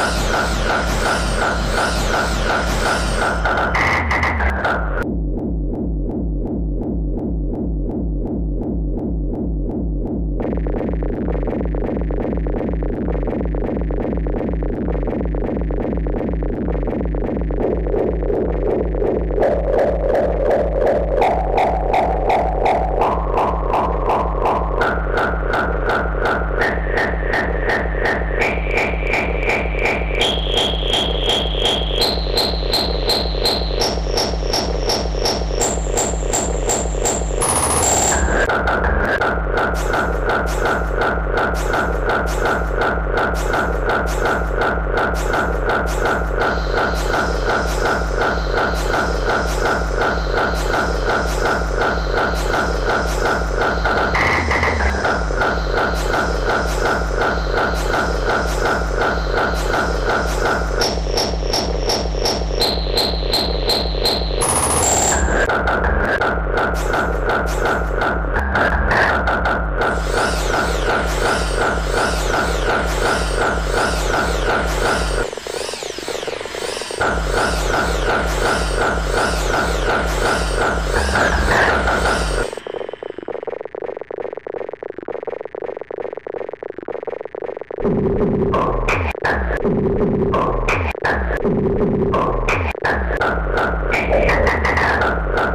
Thank you.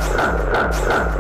Stop, stop, stop.